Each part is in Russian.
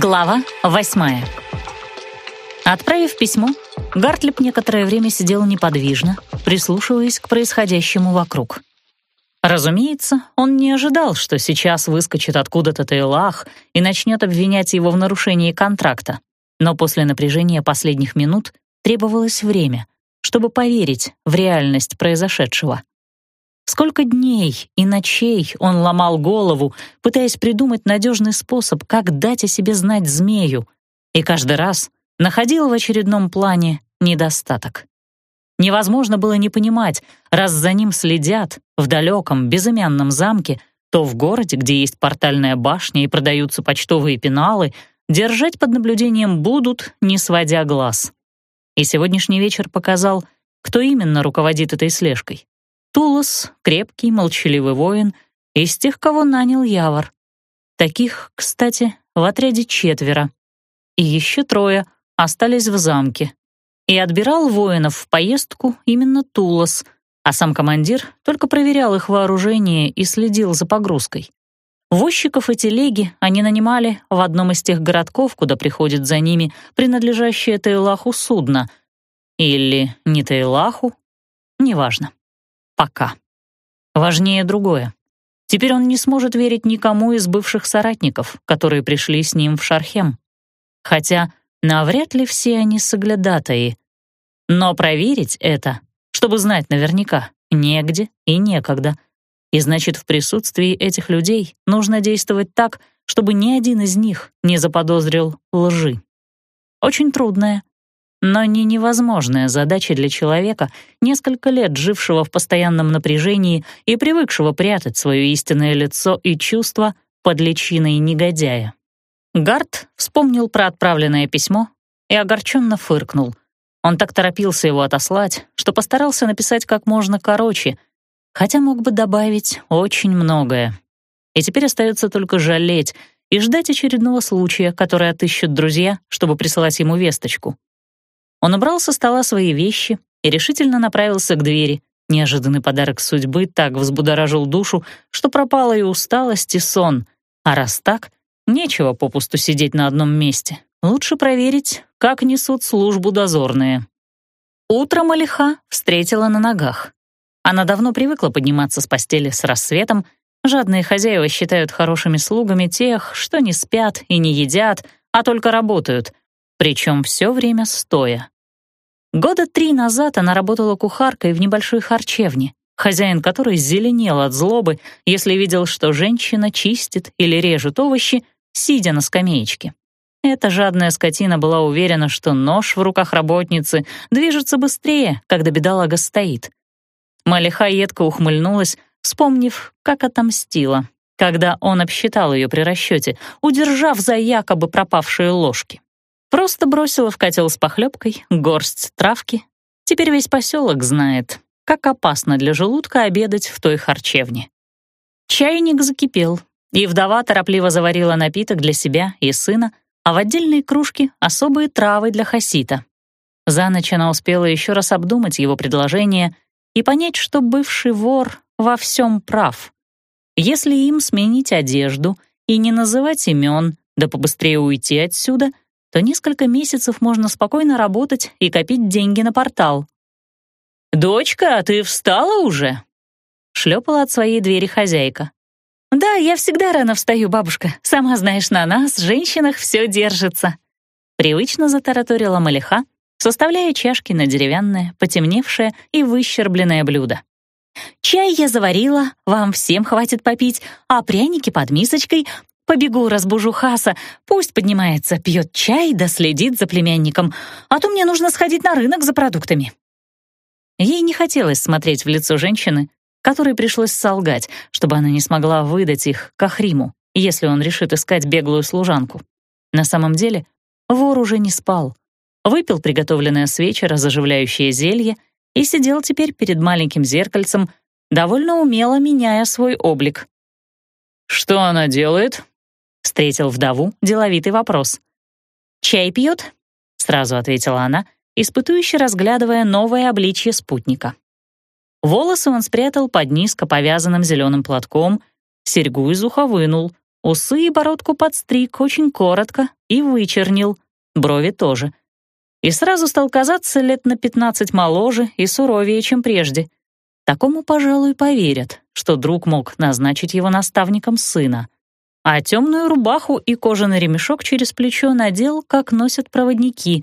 Глава восьмая. Отправив письмо, Гартлип некоторое время сидел неподвижно, прислушиваясь к происходящему вокруг. Разумеется, он не ожидал, что сейчас выскочит откуда-то Тейлах и начнет обвинять его в нарушении контракта. Но после напряжения последних минут требовалось время, чтобы поверить в реальность произошедшего. Сколько дней и ночей он ломал голову, пытаясь придумать надежный способ, как дать о себе знать змею, и каждый раз находил в очередном плане недостаток. Невозможно было не понимать, раз за ним следят в далеком безымянном замке, то в городе, где есть портальная башня и продаются почтовые пеналы, держать под наблюдением будут, не сводя глаз. И сегодняшний вечер показал, кто именно руководит этой слежкой. Тулос — крепкий, молчаливый воин, из тех, кого нанял Явор. Таких, кстати, в отряде четверо. И еще трое остались в замке. И отбирал воинов в поездку именно Тулос, а сам командир только проверял их вооружение и следил за погрузкой. Возчиков и телеги они нанимали в одном из тех городков, куда приходит за ними принадлежащее Тейлаху судно. Или не Тейлаху, неважно. Пока. Важнее другое. Теперь он не сможет верить никому из бывших соратников, которые пришли с ним в Шархем. Хотя навряд ли все они соглядатаи. Но проверить это, чтобы знать наверняка, негде и некогда. И значит, в присутствии этих людей нужно действовать так, чтобы ни один из них не заподозрил лжи. Очень трудная, но не невозможная задача для человека, несколько лет жившего в постоянном напряжении и привыкшего прятать свое истинное лицо и чувства под личиной негодяя. Гард вспомнил про отправленное письмо и огорченно фыркнул. Он так торопился его отослать, что постарался написать как можно короче, хотя мог бы добавить очень многое. И теперь остается только жалеть и ждать очередного случая, который отыщут друзья, чтобы присылать ему весточку. Он убрал со стола свои вещи и решительно направился к двери. Неожиданный подарок судьбы так взбудоражил душу, что пропала и усталость, и сон. А раз так, нечего попусту сидеть на одном месте. Лучше проверить, как несут службу дозорные. Утром Алиха встретила на ногах. Она давно привыкла подниматься с постели с рассветом. Жадные хозяева считают хорошими слугами тех, что не спят и не едят, а только работают — причем все время стоя. Года три назад она работала кухаркой в небольшой харчевне, хозяин которой зеленел от злобы, если видел, что женщина чистит или режет овощи, сидя на скамеечке. Эта жадная скотина была уверена, что нож в руках работницы движется быстрее, когда бедолага стоит. Малиха едко ухмыльнулась, вспомнив, как отомстила, когда он обсчитал ее при расчете, удержав за якобы пропавшие ложки. Просто бросила в котел с похлебкой горсть травки. Теперь весь поселок знает, как опасно для желудка обедать в той харчевне. Чайник закипел, и вдова торопливо заварила напиток для себя и сына, а в отдельной кружке особые травы для хасита. За ночь она успела еще раз обдумать его предложение и понять, что бывший вор во всем прав. Если им сменить одежду и не называть имен, да побыстрее уйти отсюда — то несколько месяцев можно спокойно работать и копить деньги на портал. «Дочка, ты встала уже?» — шлепала от своей двери хозяйка. «Да, я всегда рано встаю, бабушка. Сама знаешь, на нас, женщинах, все держится». Привычно затараторила Малиха, составляя чашки на деревянное, потемневшее и выщербленное блюдо. «Чай я заварила, вам всем хватит попить, а пряники под мисочкой, Побегу, разбужу Хаса, пусть поднимается, пьет чай да следит за племянником, а то мне нужно сходить на рынок за продуктами». Ей не хотелось смотреть в лицо женщины, которой пришлось солгать, чтобы она не смогла выдать их Кахриму, если он решит искать беглую служанку. На самом деле вор уже не спал. Выпил приготовленное с вечера заживляющее зелье и сидел теперь перед маленьким зеркальцем, довольно умело меняя свой облик. «Что она делает?» Встретил вдову деловитый вопрос. «Чай пьет?» — сразу ответила она, испытующе разглядывая новое обличье спутника. Волосы он спрятал под низко повязанным зеленым платком, серьгу из уха вынул, Усы и бородку подстриг очень коротко и вычернил, брови тоже. И сразу стал казаться лет на пятнадцать моложе и суровее, чем прежде. Такому, пожалуй, поверят, что друг мог назначить его наставником сына. А темную рубаху и кожаный ремешок через плечо надел, как носят проводники,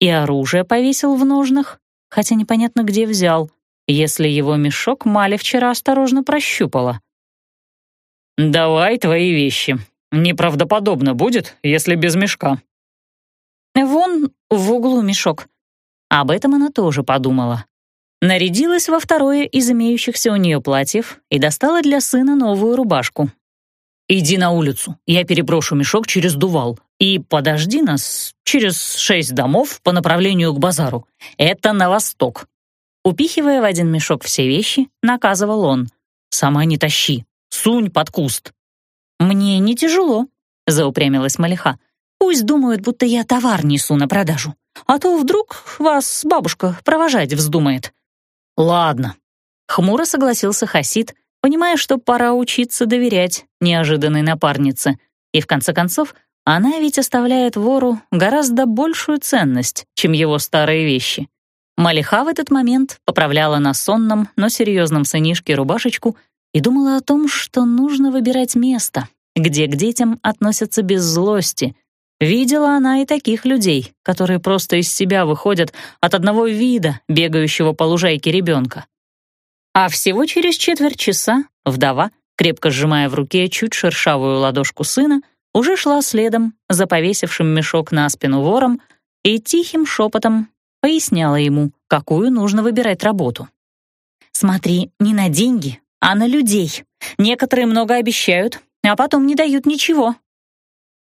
и оружие повесил в ножнах, хотя непонятно где взял, если его мешок Маля вчера осторожно прощупала. «Давай твои вещи. Неправдоподобно будет, если без мешка». «Вон в углу мешок». Об этом она тоже подумала. Нарядилась во второе из имеющихся у нее платьев и достала для сына новую рубашку. «Иди на улицу, я переброшу мешок через дувал, и подожди нас через шесть домов по направлению к базару. Это на восток». Упихивая в один мешок все вещи, наказывал он. «Сама не тащи, сунь под куст». «Мне не тяжело», — заупрямилась Малиха. «Пусть думают, будто я товар несу на продажу, а то вдруг вас бабушка провожать вздумает». «Ладно», — хмуро согласился Хасид, понимая, что пора учиться доверять неожиданной напарнице. И в конце концов, она ведь оставляет вору гораздо большую ценность, чем его старые вещи. Малиха в этот момент поправляла на сонном, но серьезном сынишке рубашечку и думала о том, что нужно выбирать место, где к детям относятся без злости. Видела она и таких людей, которые просто из себя выходят от одного вида бегающего по лужайке ребенка. А всего через четверть часа вдова, крепко сжимая в руке чуть шершавую ладошку сына, уже шла следом за повесившим мешок на спину вором и тихим шепотом поясняла ему, какую нужно выбирать работу. «Смотри, не на деньги, а на людей. Некоторые много обещают, а потом не дают ничего».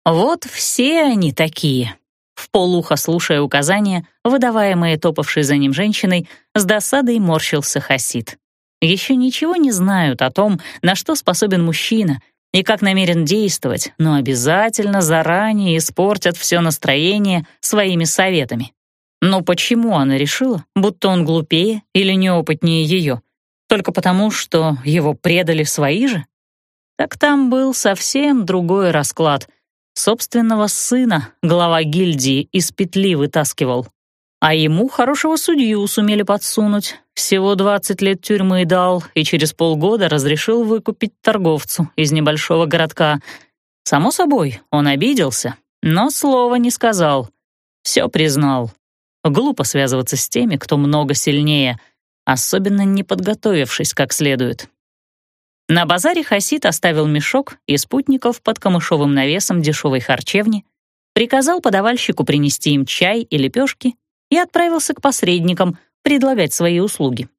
Вот все они такие. В полухо слушая указания, выдаваемые топавшей за ним женщиной, с досадой морщился Хасид. Еще ничего не знают о том, на что способен мужчина и как намерен действовать, но обязательно заранее испортят все настроение своими советами. Но почему она решила, будто он глупее или неопытнее ее? Только потому, что его предали свои же? Так там был совсем другой расклад. Собственного сына глава гильдии из петли вытаскивал. А ему хорошего судью сумели подсунуть. Всего 20 лет тюрьмы дал и через полгода разрешил выкупить торговцу из небольшого городка. Само собой, он обиделся, но слова не сказал. Все признал. Глупо связываться с теми, кто много сильнее, особенно не подготовившись как следует. На базаре Хасид оставил мешок и спутников под камышовым навесом дешевой харчевни, приказал подавальщику принести им чай и лепешки и отправился к посредникам предлагать свои услуги.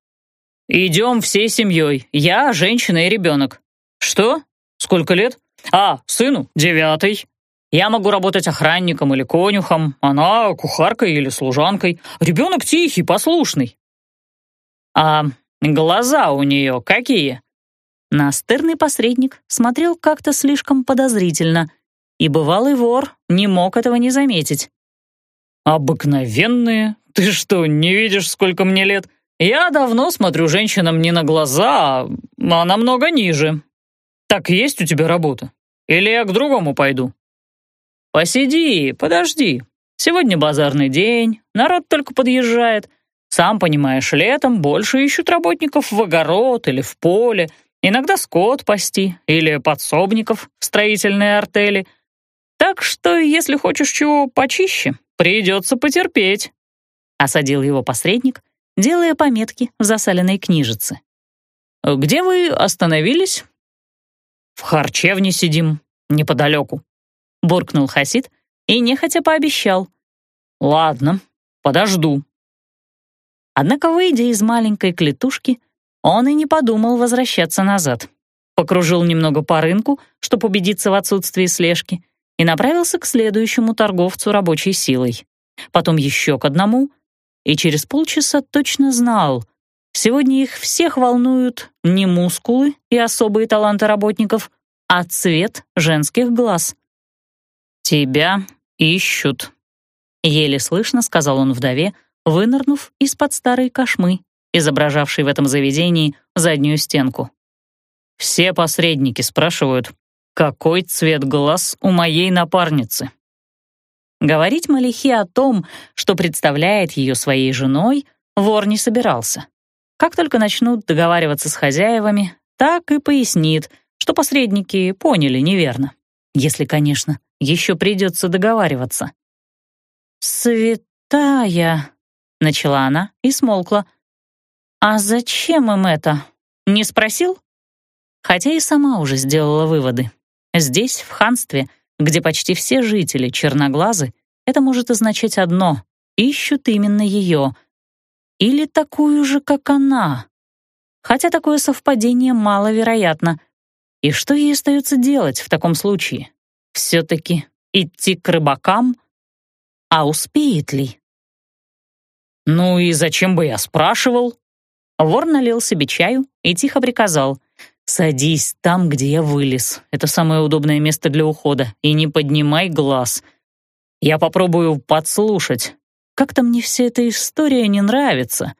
«Идем всей семьей. Я, женщина и ребенок». «Что? Сколько лет?» «А, сыну, девятый. Я могу работать охранником или конюхом, она кухаркой или служанкой. Ребенок тихий, послушный. А глаза у нее какие? Настырный посредник смотрел как-то слишком подозрительно, и бывалый вор не мог этого не заметить. «Обыкновенные? Ты что, не видишь, сколько мне лет? Я давно смотрю женщинам не на глаза, а намного ниже. Так есть у тебя работа? Или я к другому пойду?» «Посиди, подожди. Сегодня базарный день, народ только подъезжает. Сам понимаешь, летом больше ищут работников в огород или в поле, иногда скот пасти или подсобников в строительные артели. Так что, если хочешь чего почище, придется потерпеть», — осадил его посредник, делая пометки в засаленной книжице. «Где вы остановились?» «В харчевне сидим, неподалеку», буркнул Хасид и нехотя пообещал. «Ладно, подожду». Однако, выйдя из маленькой клетушки, он и не подумал возвращаться назад. Покружил немного по рынку, чтобы убедиться в отсутствии слежки, и направился к следующему торговцу рабочей силой. Потом еще к одному, и через полчаса точно знал, сегодня их всех волнуют не мускулы и особые таланты работников, а цвет женских глаз. «Тебя ищут», — еле слышно сказал он вдове, вынырнув из-под старой кошмы, изображавшей в этом заведении заднюю стенку. «Все посредники спрашивают, какой цвет глаз у моей напарницы. Говорить Малихе о том, что представляет ее своей женой, вор не собирался. Как только начнут договариваться с хозяевами, так и пояснит, что посредники поняли неверно. Если, конечно, еще придется договариваться. «Святая», — начала она и смолкла. «А зачем им это? Не спросил?» Хотя и сама уже сделала выводы. Здесь, в ханстве, где почти все жители черноглазы, это может означать одно — ищут именно ее. Или такую же, как она. Хотя такое совпадение маловероятно. И что ей остается делать в таком случае? Все-таки идти к рыбакам? А успеет ли? «Ну и зачем бы я спрашивал?» Вор налил себе чаю и тихо приказал. «Садись там, где я вылез. Это самое удобное место для ухода. И не поднимай глаз. Я попробую подслушать. Как-то мне вся эта история не нравится.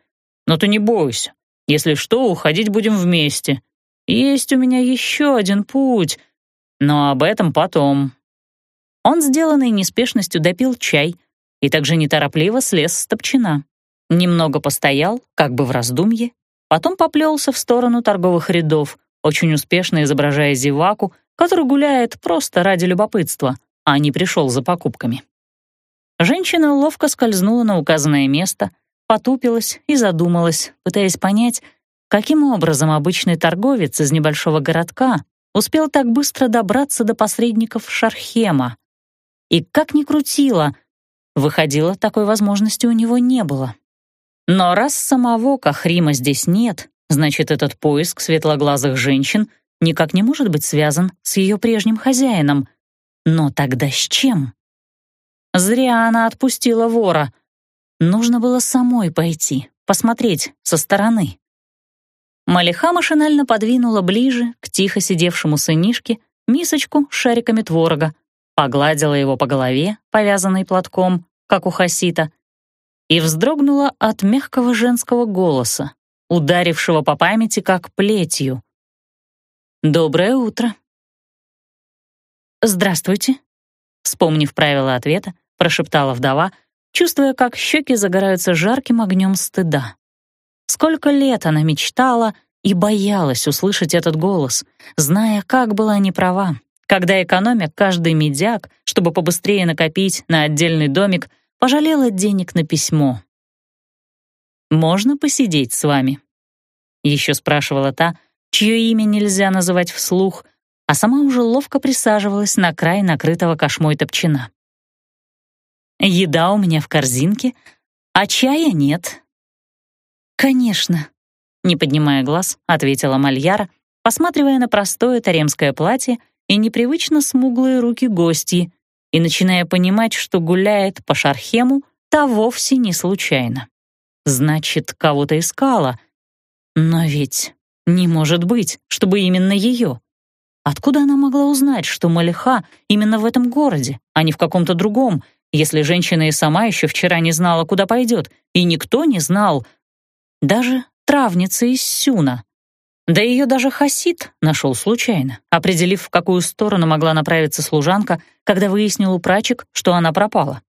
Но ты не бойся. Если что, уходить будем вместе. Есть у меня еще один путь, но об этом потом». Он, сделанный неспешностью, допил чай и также неторопливо слез с топчина. Немного постоял, как бы в раздумье, потом поплелся в сторону торговых рядов, очень успешно изображая зеваку, который гуляет просто ради любопытства, а не пришел за покупками. Женщина ловко скользнула на указанное место, потупилась и задумалась, пытаясь понять, каким образом обычный торговец из небольшого городка успел так быстро добраться до посредников Шархема. И как ни крутила, выходило, такой возможности у него не было. Но раз самого Кахрима здесь нет, значит, этот поиск светлоглазых женщин никак не может быть связан с ее прежним хозяином. Но тогда с чем? Зря она отпустила вора. Нужно было самой пойти, посмотреть со стороны. Малиха машинально подвинула ближе к тихо сидевшему сынишке мисочку с шариками творога, погладила его по голове, повязанной платком, как у хасита, и вздрогнула от мягкого женского голоса, ударившего по памяти как плетью. «Доброе утро». «Здравствуйте», — вспомнив правила ответа, прошептала вдова, чувствуя, как щеки загораются жарким огнем стыда. Сколько лет она мечтала и боялась услышать этот голос, зная, как была неправа, когда экономя каждый медяк, чтобы побыстрее накопить на отдельный домик — пожалела денег на письмо. «Можно посидеть с вами?» Еще спрашивала та, чье имя нельзя называть вслух, а сама уже ловко присаживалась на край накрытого кошмой топчина. «Еда у меня в корзинке, а чая нет». «Конечно», — не поднимая глаз, ответила Мальяра, посматривая на простое таремское платье и непривычно смуглые руки гостьи, и начиная понимать, что гуляет по Шархему, та вовсе не случайно. Значит, кого-то искала. Но ведь не может быть, чтобы именно ее. Откуда она могла узнать, что Малиха именно в этом городе, а не в каком-то другом, если женщина и сама еще вчера не знала, куда пойдет, и никто не знал, даже травница из Сюна, да ее даже Хасид нашел случайно, определив, в какую сторону могла направиться служанка, когда выяснил у прачек, что она пропала,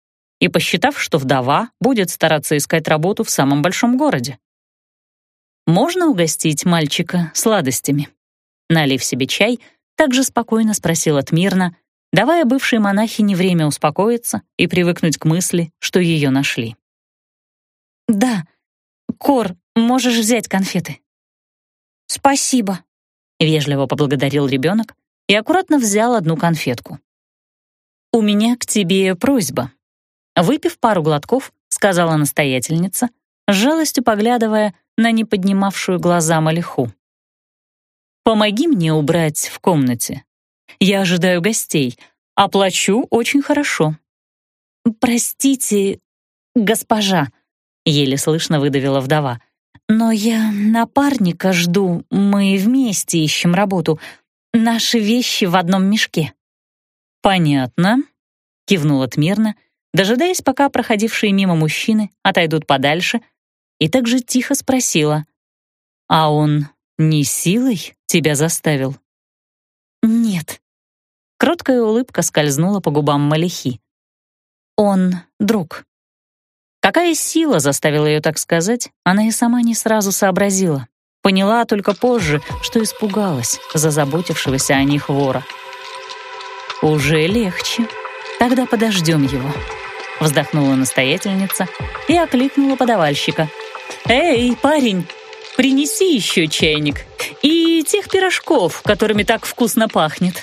и посчитав, что вдова будет стараться искать работу в самом большом городе. «Можно угостить мальчика сладостями?» Налив себе чай, также спокойно спросил Атмирна, давая бывшей монахине время успокоиться и привыкнуть к мысли, что ее нашли. «Да, Кор, можешь взять конфеты», «Спасибо», — вежливо поблагодарил ребенок и аккуратно взял одну конфетку. «У меня к тебе просьба». Выпив пару глотков, сказала настоятельница, с жалостью поглядывая на неподнимавшую глаза Малиху. «Помоги мне убрать в комнате. Я ожидаю гостей. Оплачу очень хорошо». «Простите, госпожа», — еле слышно выдавила вдова. Но я напарника жду, мы вместе ищем работу. Наши вещи в одном мешке». «Понятно», — кивнула Тмирна, дожидаясь, пока проходившие мимо мужчины отойдут подальше, и также тихо спросила, «А он не силой тебя заставил?» «Нет», Кроткая улыбка скользнула по губам Малихи. «Он друг». Какая сила заставила ее так сказать, она и сама не сразу сообразила. Поняла только позже, что испугалась за заботившегося о них вора. «Уже легче. Тогда подождем его», — вздохнула настоятельница и окликнула подавальщика. «Эй, парень, принеси еще чайник и тех пирожков, которыми так вкусно пахнет».